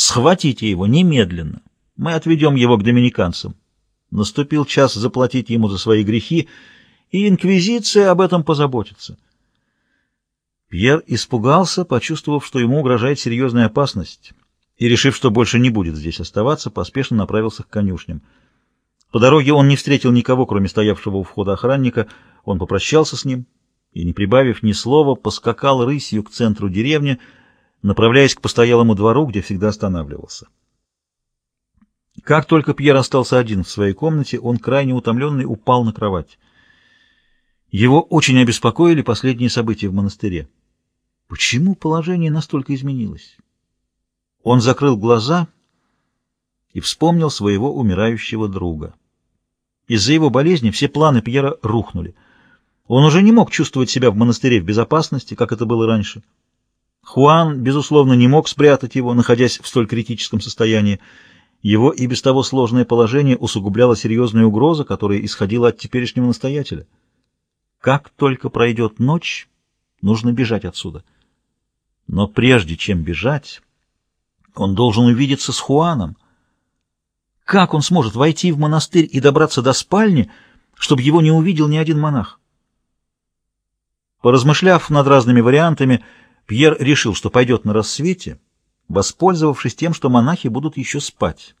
Схватите его немедленно. Мы отведем его к доминиканцам. Наступил час заплатить ему за свои грехи, и инквизиция об этом позаботится. Пьер испугался, почувствовав, что ему угрожает серьезная опасность, и, решив, что больше не будет здесь оставаться, поспешно направился к конюшням. По дороге он не встретил никого, кроме стоявшего у входа охранника. Он попрощался с ним и, не прибавив ни слова, поскакал рысью к центру деревни, направляясь к постоялому двору, где всегда останавливался. Как только Пьер остался один в своей комнате, он, крайне утомленный, упал на кровать. Его очень обеспокоили последние события в монастыре. Почему положение настолько изменилось? Он закрыл глаза и вспомнил своего умирающего друга. Из-за его болезни все планы Пьера рухнули. Он уже не мог чувствовать себя в монастыре в безопасности, как это было раньше. Хуан, безусловно, не мог спрятать его, находясь в столь критическом состоянии. Его и без того сложное положение усугубляла серьезная угроза, которая исходила от теперешнего настоятеля. Как только пройдет ночь, нужно бежать отсюда. Но прежде чем бежать, он должен увидеться с Хуаном. Как он сможет войти в монастырь и добраться до спальни, чтобы его не увидел ни один монах? Поразмышляв над разными вариантами, Пьер решил, что пойдет на рассвете, воспользовавшись тем, что монахи будут еще спать.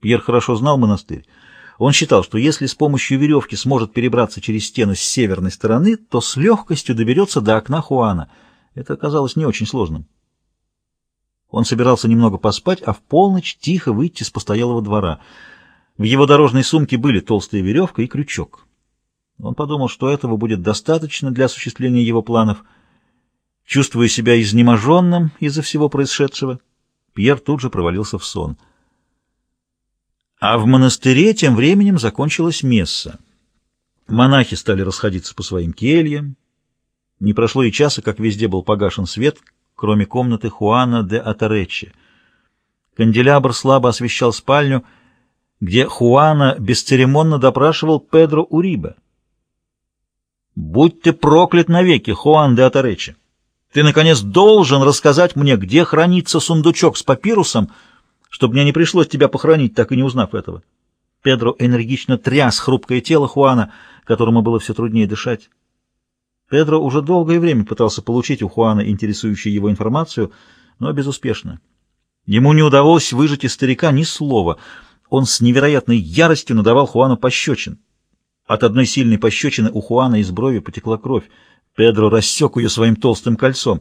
Пьер хорошо знал монастырь. Он считал, что если с помощью веревки сможет перебраться через стену с северной стороны, то с легкостью доберется до окна Хуана. Это оказалось не очень сложным. Он собирался немного поспать, а в полночь тихо выйти с постоялого двора. В его дорожной сумке были толстая веревка и крючок. Он подумал, что этого будет достаточно для осуществления его планов. Чувствуя себя изнеможенным из-за всего происшедшего, Пьер тут же провалился в сон — а в монастыре тем временем закончилась месса. Монахи стали расходиться по своим кельям. Не прошло и часа, как везде был погашен свет, кроме комнаты Хуана де Атаречи. Канделябр слабо освещал спальню, где Хуана бесцеремонно допрашивал Педро Уриба. «Будь ты проклят навеки, Хуан де Атаречи! Ты, наконец, должен рассказать мне, где хранится сундучок с папирусом, — чтобы мне не пришлось тебя похоронить, так и не узнав этого. Педро энергично тряс хрупкое тело Хуана, которому было все труднее дышать. Педро уже долгое время пытался получить у Хуана интересующую его информацию, но безуспешно. Ему не удалось выжать из старика ни слова. Он с невероятной яростью надавал Хуану пощечин. От одной сильной пощечины у Хуана из брови потекла кровь. Педро рассек ее своим толстым кольцом.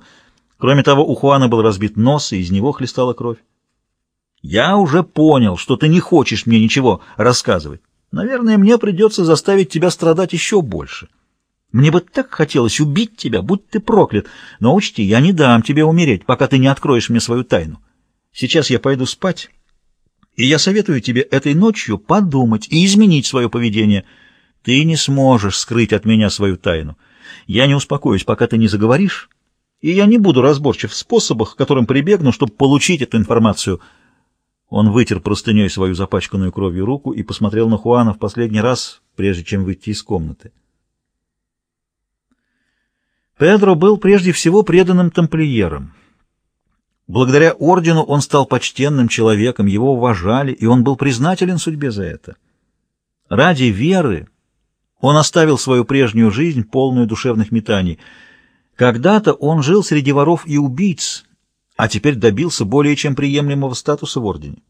Кроме того, у Хуана был разбит нос, и из него хлестала кровь. Я уже понял, что ты не хочешь мне ничего рассказывать. Наверное, мне придется заставить тебя страдать еще больше. Мне бы так хотелось убить тебя, будь ты проклят, но учти, я не дам тебе умереть, пока ты не откроешь мне свою тайну. Сейчас я пойду спать, и я советую тебе этой ночью подумать и изменить свое поведение. Ты не сможешь скрыть от меня свою тайну. Я не успокоюсь, пока ты не заговоришь, и я не буду разборчив в способах, которым прибегну, чтобы получить эту информацию — он вытер простыней свою запачканную кровью руку и посмотрел на Хуана в последний раз, прежде чем выйти из комнаты. Педро был прежде всего преданным тамплиером. Благодаря ордену он стал почтенным человеком, его уважали, и он был признателен судьбе за это. Ради веры он оставил свою прежнюю жизнь, полную душевных метаний. Когда-то он жил среди воров и убийц, а теперь добился более чем приемлемого статуса в ордене.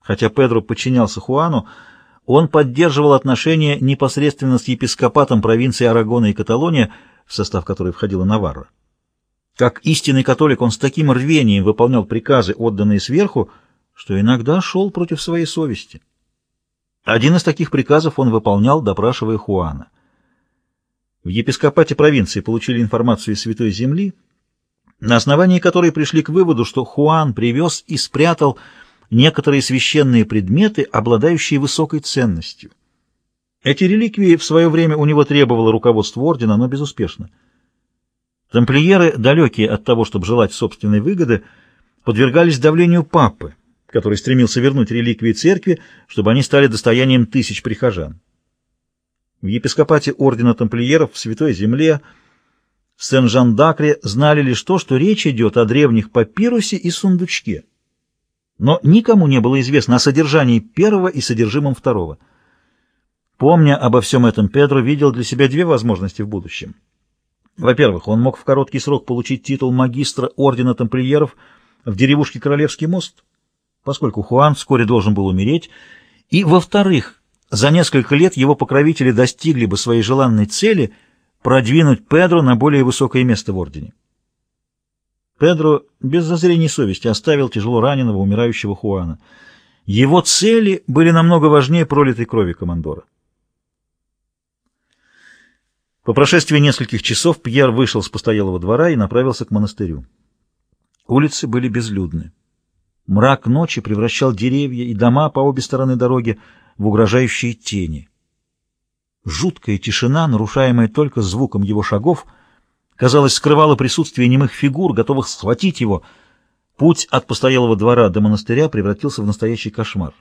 Хотя Педро подчинялся Хуану, он поддерживал отношения непосредственно с епископатом провинции Арагона и Каталония, в состав которой входила Наварра. Как истинный католик он с таким рвением выполнял приказы, отданные сверху, что иногда шел против своей совести. Один из таких приказов он выполнял, допрашивая Хуана. В епископате провинции получили информацию из Святой Земли, на основании которой пришли к выводу, что Хуан привез и спрятал некоторые священные предметы, обладающие высокой ценностью. Эти реликвии в свое время у него требовало руководство ордена, но безуспешно. Тамплиеры, далекие от того, чтобы желать собственной выгоды, подвергались давлению папы, который стремился вернуть реликвии церкви, чтобы они стали достоянием тысяч прихожан. В епископате ордена тамплиеров в Святой Земле – в Сен-Жан-Дакре знали лишь то, что речь идет о древних папирусе и сундучке. Но никому не было известно о содержании первого и содержимом второго. Помня обо всем этом, Педро видел для себя две возможности в будущем. Во-первых, он мог в короткий срок получить титул магистра ордена тамплиеров в деревушке Королевский мост, поскольку Хуан вскоре должен был умереть, и, во-вторых, за несколько лет его покровители достигли бы своей желанной цели продвинуть Педро на более высокое место в ордене. Педро без зазрений совести оставил тяжело раненого, умирающего Хуана. Его цели были намного важнее пролитой крови командора. По прошествии нескольких часов Пьер вышел с постоялого двора и направился к монастырю. Улицы были безлюдны. Мрак ночи превращал деревья и дома по обе стороны дороги в угрожающие тени. Жуткая тишина, нарушаемая только звуком его шагов — казалось, скрывало присутствие немых фигур, готовых схватить его. Путь от постоялого двора до монастыря превратился в настоящий кошмар.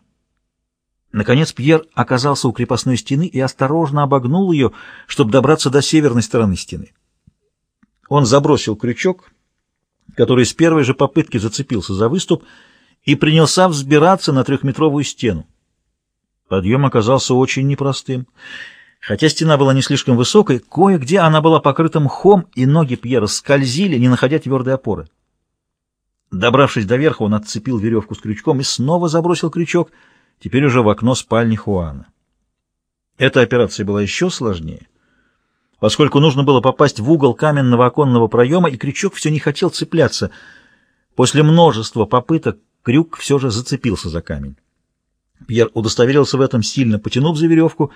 Наконец Пьер оказался у крепостной стены и осторожно обогнул ее, чтобы добраться до северной стороны стены. Он забросил крючок, который с первой же попытки зацепился за выступ, и принялся взбираться на трехметровую стену. Подъем оказался очень непростым. Хотя стена была не слишком высокой, кое-где она была покрыта мхом, и ноги Пьера скользили, не находя твердой опоры. Добравшись до верха, он отцепил веревку с крючком и снова забросил крючок, теперь уже в окно спальни Хуана. Эта операция была еще сложнее, поскольку нужно было попасть в угол каменного оконного проема, и крючок все не хотел цепляться. После множества попыток крюк все же зацепился за камень. Пьер удостоверился в этом, сильно потянув за веревку,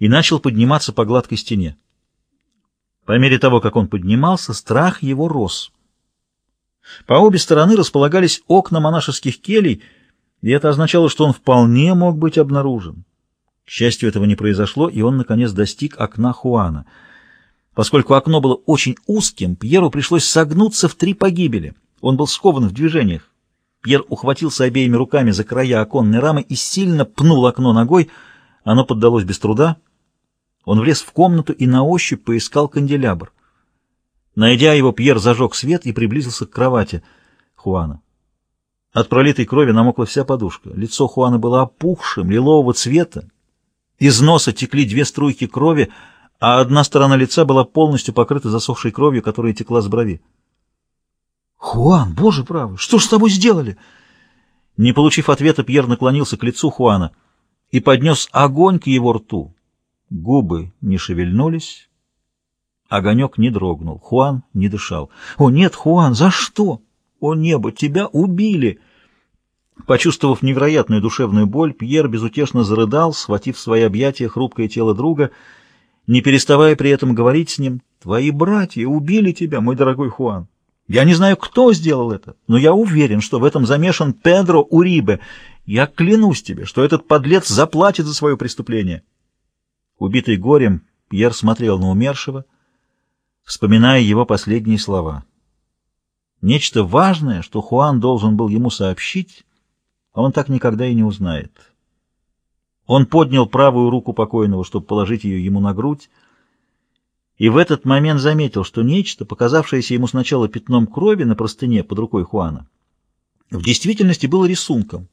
и начал подниматься по гладкой стене. По мере того, как он поднимался, страх его рос. По обе стороны располагались окна монашеских келей, и это означало, что он вполне мог быть обнаружен. К счастью, этого не произошло, и он, наконец, достиг окна Хуана. Поскольку окно было очень узким, Пьеру пришлось согнуться в три погибели. Он был скован в движениях. Пьер ухватился обеими руками за края оконной рамы и сильно пнул окно ногой. Оно поддалось без труда. Он влез в комнату и на ощупь поискал канделябр. Найдя его, Пьер зажег свет и приблизился к кровати Хуана. От пролитой крови намокла вся подушка. Лицо Хуана было опухшим, лилового цвета. Из носа текли две струйки крови, а одна сторона лица была полностью покрыта засохшей кровью, которая текла с брови. «Хуан, боже правый, что ж с тобой сделали?» Не получив ответа, Пьер наклонился к лицу Хуана и поднес огонь к его рту. Губы не шевельнулись, огонек не дрогнул, Хуан не дышал. «О, нет, Хуан, за что? О, небо, тебя убили!» Почувствовав невероятную душевную боль, Пьер безутешно зарыдал, схватив в свои объятия хрупкое тело друга, не переставая при этом говорить с ним, «Твои братья убили тебя, мой дорогой Хуан. Я не знаю, кто сделал это, но я уверен, что в этом замешан Педро Урибе. Я клянусь тебе, что этот подлец заплатит за свое преступление». Убитый горем, Пьер смотрел на умершего, вспоминая его последние слова. Нечто важное, что Хуан должен был ему сообщить, он так никогда и не узнает. Он поднял правую руку покойного, чтобы положить ее ему на грудь, и в этот момент заметил, что нечто, показавшееся ему сначала пятном крови на простыне под рукой Хуана, в действительности было рисунком.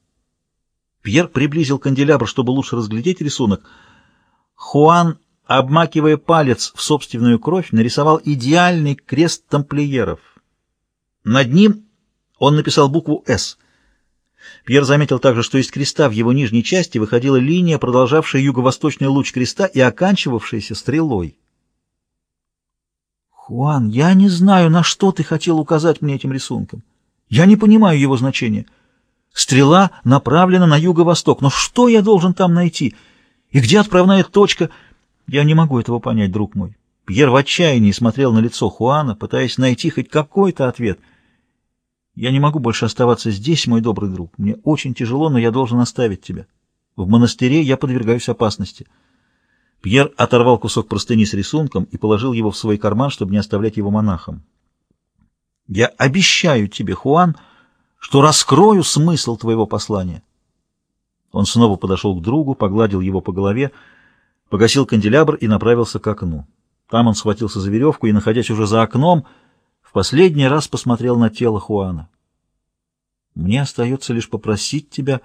Пьер приблизил канделябр, чтобы лучше разглядеть рисунок — Хуан, обмакивая палец в собственную кровь, нарисовал идеальный крест тамплиеров. Над ним он написал букву «С». Пьер заметил также, что из креста в его нижней части выходила линия, продолжавшая юго-восточный луч креста и оканчивавшаяся стрелой. «Хуан, я не знаю, на что ты хотел указать мне этим рисунком. Я не понимаю его значения. Стрела направлена на юго-восток, но что я должен там найти?» И где отправная точка? Я не могу этого понять, друг мой. Пьер в отчаянии смотрел на лицо Хуана, пытаясь найти хоть какой-то ответ. Я не могу больше оставаться здесь, мой добрый друг. Мне очень тяжело, но я должен оставить тебя. В монастыре я подвергаюсь опасности. Пьер оторвал кусок простыни с рисунком и положил его в свой карман, чтобы не оставлять его монахом. Я обещаю тебе, Хуан, что раскрою смысл твоего послания. Он снова подошел к другу, погладил его по голове, погасил канделябр и направился к окну. Там он схватился за веревку и, находясь уже за окном, в последний раз посмотрел на тело Хуана. Мне остается лишь попросить тебя